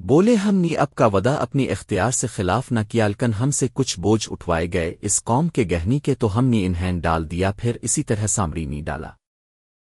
بولے ہم نے اب کا ودا اپنی اختیار سے خلاف نہ کیا الکن ہم سے کچھ بوجھ اٹھوائے گئے، اس قوم کے گہنی کے تو ہم نے انہیں ڈال دیا، پھر اسی طرح سامری نہیں ڈالا۔